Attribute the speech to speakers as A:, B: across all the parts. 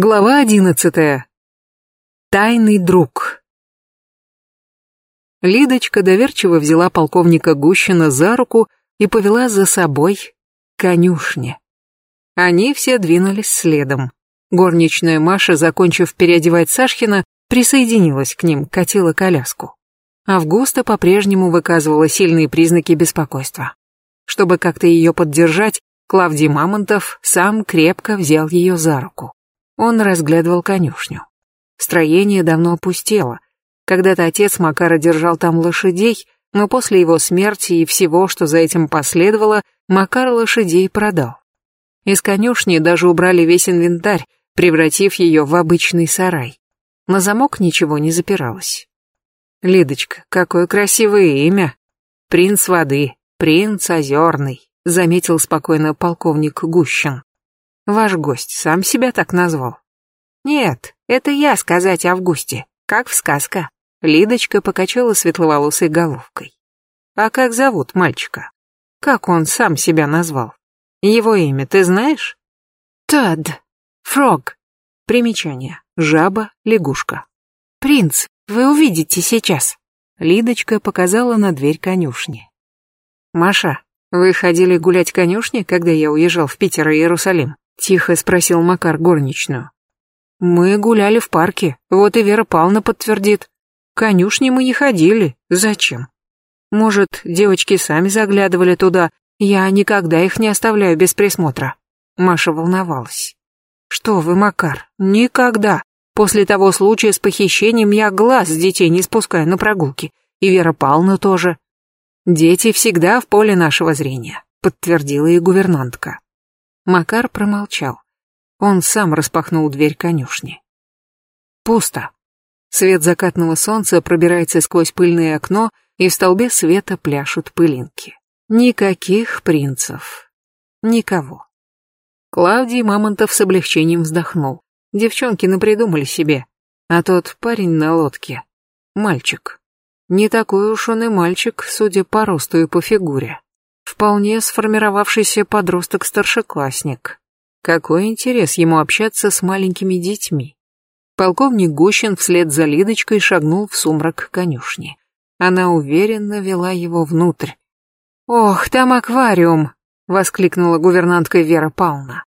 A: Глава одиннадцатая. Тайный друг. Лидочка доверчиво взяла полковника Гущина за руку и повела за собой к конюшне. Они все двинулись следом. Горничная Маша, закончив переодевать Сашкина, присоединилась к ним, катила коляску. Августа по-прежнему выказывала сильные признаки беспокойства. Чтобы как-то ее поддержать, Клавдий Мамонтов сам крепко взял ее за руку. Он разглядывал конюшню. Строение давно опустело. Когда-то отец Макара держал там лошадей, но после его смерти и всего, что за этим последовало, Макар лошадей продал. Из конюшни даже убрали весь инвентарь, превратив ее в обычный сарай. На замок ничего не запиралось. «Лидочка, какое красивое имя! Принц воды, принц озерный», заметил спокойно полковник Гущин. Ваш гость сам себя так назвал? Нет, это я сказать Августе, как в сказка. Лидочка покачала светловолосой головкой. А как зовут мальчика? Как он сам себя назвал? Его имя ты знаешь? Тад. Фрог. Примечание. Жаба, лягушка. Принц, вы увидите сейчас. Лидочка показала на дверь конюшни. Маша, вы ходили гулять конюшни, когда я уезжал в Питер и Иерусалим? Тихо спросил Макар горничную. Мы гуляли в парке, вот и Вера Павловна подтвердит. Конюшни мы не ходили, зачем? Может, девочки сами заглядывали туда, я никогда их не оставляю без присмотра. Маша волновалась. Что вы, Макар, никогда. После того случая с похищением я глаз с детей не спускаю на прогулки. И Вера Павловна тоже. Дети всегда в поле нашего зрения, подтвердила и гувернантка. Макар промолчал. Он сам распахнул дверь конюшни. Пусто. Свет закатного солнца пробирается сквозь пыльное окно, и в столбе света пляшут пылинки. Никаких принцев. Никого. Клавдий Мамонтов с облегчением вздохнул. Девчонки напридумали себе. А тот парень на лодке. Мальчик. Не такой уж он и мальчик, судя по росту и по фигуре. Вполне сформировавшийся подросток-старшеклассник. Какой интерес ему общаться с маленькими детьми? Полковник Гущин вслед за Лидочкой шагнул в сумрак конюшни. Она уверенно вела его внутрь. «Ох, там аквариум!» — воскликнула гувернантка Вера Павловна.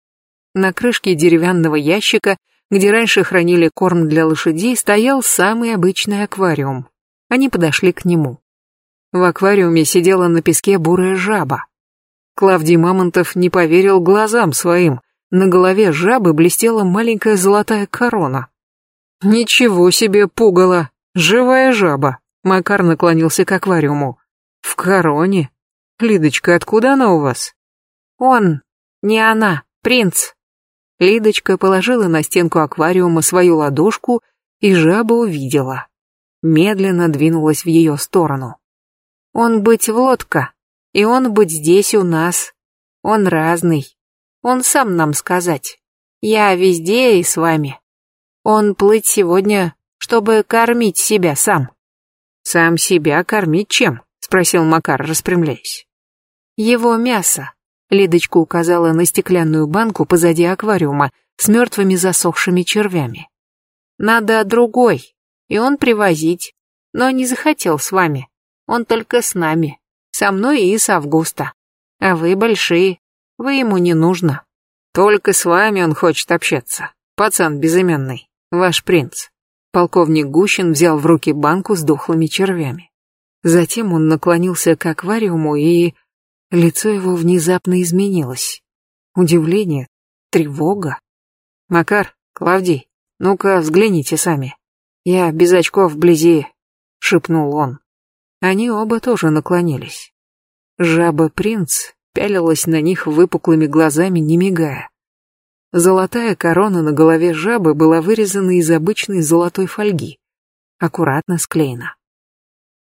A: На крышке деревянного ящика, где раньше хранили корм для лошадей, стоял самый обычный аквариум. Они подошли к нему. В аквариуме сидела на песке бурая жаба. Клавдий Мамонтов не поверил глазам своим. На голове жабы блестела маленькая золотая корона. «Ничего себе пугало! Живая жаба!» Макар наклонился к аквариуму. «В короне? Лидочка, откуда она у вас?» «Он, не она, принц!» Лидочка положила на стенку аквариума свою ладошку, и жаба увидела. Медленно двинулась в ее сторону. Он быть в лодка, и он быть здесь у нас. Он разный. Он сам нам сказать. Я везде и с вами. Он плыть сегодня, чтобы кормить себя сам. Сам себя кормить чем? Спросил Макар, распрямляясь. Его мясо. Лидочка указала на стеклянную банку позади аквариума с мертвыми засохшими червями. Надо другой, и он привозить, но не захотел с вами. Он только с нами. Со мной и с Августа. А вы большие. Вы ему не нужно. Только с вами он хочет общаться. Пацан безымянный. Ваш принц. Полковник Гущин взял в руки банку с дохлыми червями. Затем он наклонился к аквариуму, и лицо его внезапно изменилось. Удивление, тревога. «Макар, Клавдий, ну-ка взгляните сами. Я без очков вблизи», — шепнул он. Они оба тоже наклонились. Жаба-принц пялилась на них выпуклыми глазами, не мигая. Золотая корона на голове жабы была вырезана из обычной золотой фольги, аккуратно склеена.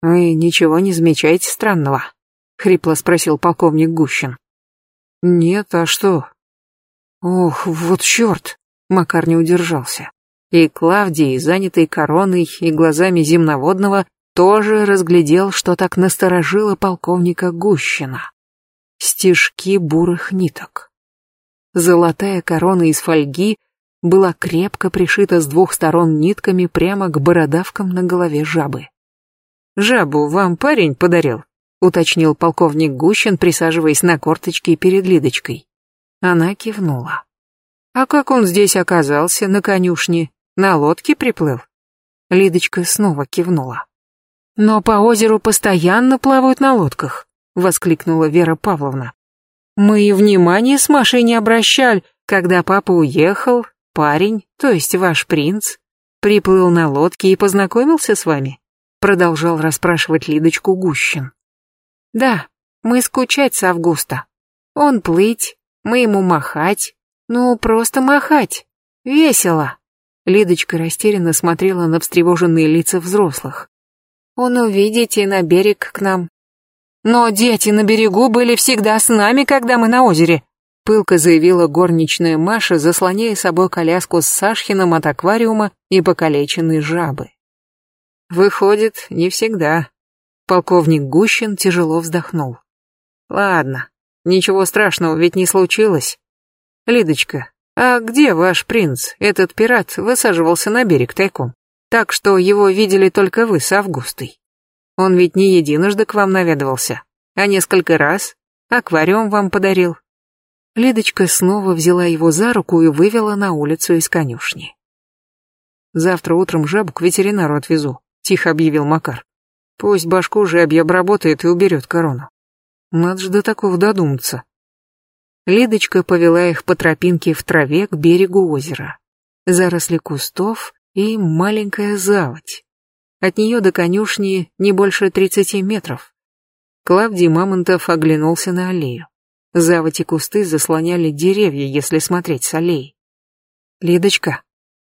A: «Вы ничего не замечаете странного?» — хрипло спросил полковник Гущин. «Нет, а что?» «Ох, вот черт!» — Макар не удержался. И Клавдий, занятый короной и глазами земноводного, тоже разглядел, что так насторожило полковника Гущина. Стежки бурых ниток. Золотая корона из фольги была крепко пришита с двух сторон нитками прямо к бородавкам на голове жабы. «Жабу вам парень подарил?» — уточнил полковник Гущин, присаживаясь на корточки перед Лидочкой. Она кивнула. «А как он здесь оказался, на конюшне? На лодке приплыл?» Лидочка снова кивнула. «Но по озеру постоянно плавают на лодках», — воскликнула Вера Павловна. «Мы и внимания с Машей не обращали, когда папа уехал, парень, то есть ваш принц, приплыл на лодке и познакомился с вами?» Продолжал расспрашивать Лидочку Гущин. «Да, мы скучать с Августа. Он плыть, мы ему махать. Ну, просто махать. Весело». Лидочка растерянно смотрела на встревоженные лица взрослых. «Он увидите на берег к нам». «Но дети на берегу были всегда с нами, когда мы на озере», пылко заявила горничная Маша, заслоняя собой коляску с Сашхином от аквариума и покалеченной жабы. «Выходит, не всегда». Полковник Гущин тяжело вздохнул. «Ладно, ничего страшного ведь не случилось. Лидочка, «А где ваш принц? Этот пират высаживался на берег тайком. Так что его видели только вы с Августой. Он ведь не единожды к вам наведывался, а несколько раз. Аквариум вам подарил». Лидочка снова взяла его за руку и вывела на улицу из конюшни. «Завтра утром жабу к ветеринару отвезу», — тихо объявил Макар. «Пусть башку жабья обработает и уберет корону. Надо же до такого додуматься». Лидочка повела их по тропинке в траве к берегу озера. Заросли кустов и маленькая заводь. От нее до конюшни не больше тридцати метров. Клавдий Мамонтов оглянулся на аллею. Заводь и кусты заслоняли деревья, если смотреть с аллеи. «Лидочка,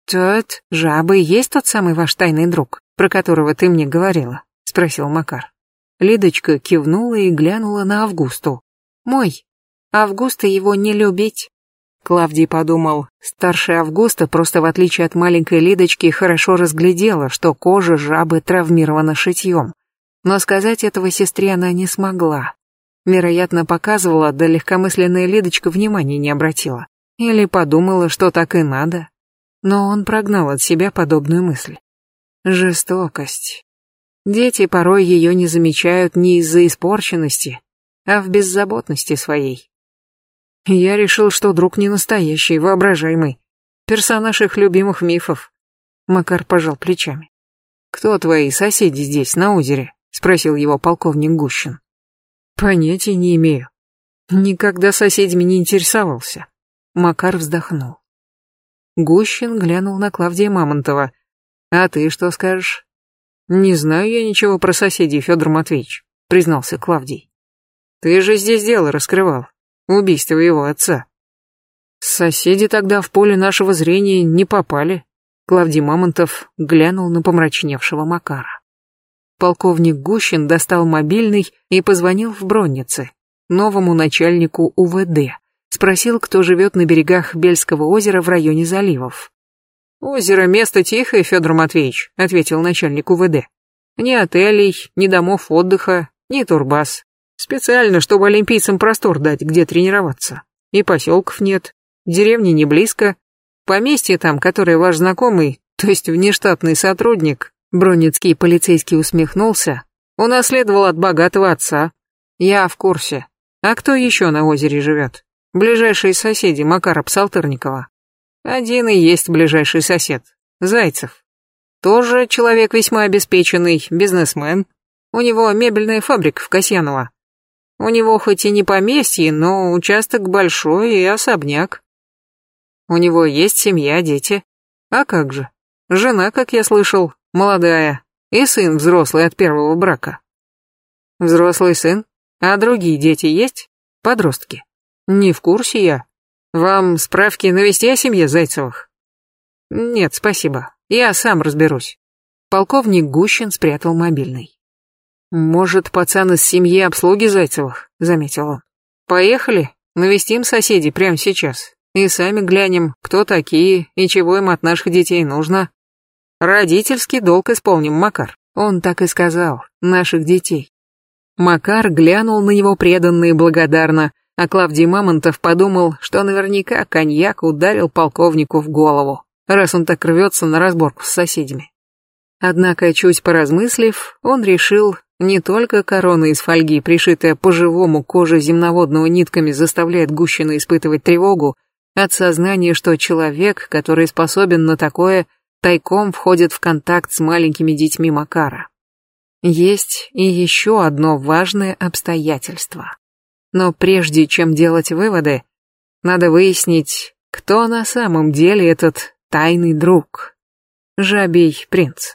A: тот жабы есть тот самый ваш тайный друг, про которого ты мне говорила?» — спросил Макар. Лидочка кивнула и глянула на Августу. «Мой, Августа его не любить. Клавдий подумал, старшая Августа просто в отличие от маленькой Лидочки хорошо разглядела, что кожа жабы травмирована шитьем. Но сказать этого сестре она не смогла. Вероятно, показывала, да легкомысленная Лидочка внимания не обратила. Или подумала, что так и надо. Но он прогнал от себя подобную мысль. Жестокость. Дети порой ее не замечают не из-за испорченности, а в беззаботности своей. Я решил, что друг не настоящий, воображаемый. Персонаж их любимых мифов. Макар пожал плечами. «Кто твои соседи здесь, на озере?» — спросил его полковник Гущин. «Понятия не имею. Никогда соседями не интересовался». Макар вздохнул. Гущин глянул на Клавдия Мамонтова. «А ты что скажешь?» «Не знаю я ничего про соседей, Федор Матвеевич», — признался Клавдий. «Ты же здесь дело раскрывал убийство его отца. Соседи тогда в поле нашего зрения не попали. Клавдий Мамонтов глянул на помрачневшего Макара. Полковник Гущин достал мобильный и позвонил в Броннице, новому начальнику УВД. Спросил, кто живет на берегах Бельского озера в районе заливов. «Озеро — место тихое, Федор Матвеевич», — ответил начальник УВД. «Ни отелей, ни домов отдыха, ни турбаз. Специально, чтобы олимпийцам простор дать, где тренироваться. И поселков нет, деревни не близко. Поместье там, которое ваш знакомый, то есть внештатный сотрудник, Бронницкий полицейский усмехнулся, унаследовал от богатого отца. Я в курсе. А кто еще на озере живет? Ближайшие соседи Макара Псалтырникова. Один и есть ближайший сосед. Зайцев. Тоже человек весьма обеспеченный, бизнесмен. У него мебельная фабрика в Касьяново. У него хоть и не поместье, но участок большой и особняк. У него есть семья, дети. А как же? Жена, как я слышал, молодая, и сын взрослый от первого брака. Взрослый сын? А другие дети есть? Подростки? Не в курсе я. Вам справки навести о семье Зайцевых? Нет, спасибо. Я сам разберусь. Полковник Гущин спрятал мобильный. «Может, пацан из семьи обслуги Зайцевых?» — заметил он. «Поехали, навестим соседей прямо сейчас. И сами глянем, кто такие и чего им от наших детей нужно. Родительский долг исполним, Макар». Он так и сказал, наших детей. Макар глянул на него преданно и благодарно, а Клавдий Мамонтов подумал, что наверняка коньяк ударил полковнику в голову, раз он так рвется на разборку с соседями. Однако, чуть поразмыслив, он решил, не только корона из фольги, пришитая по-живому коже земноводного нитками, заставляет Гущина испытывать тревогу от сознания, что человек, который способен на такое, тайком входит в контакт с маленькими детьми Макара. Есть и еще одно важное обстоятельство. Но прежде чем делать выводы, надо выяснить, кто на самом деле этот тайный друг. Жабий принц.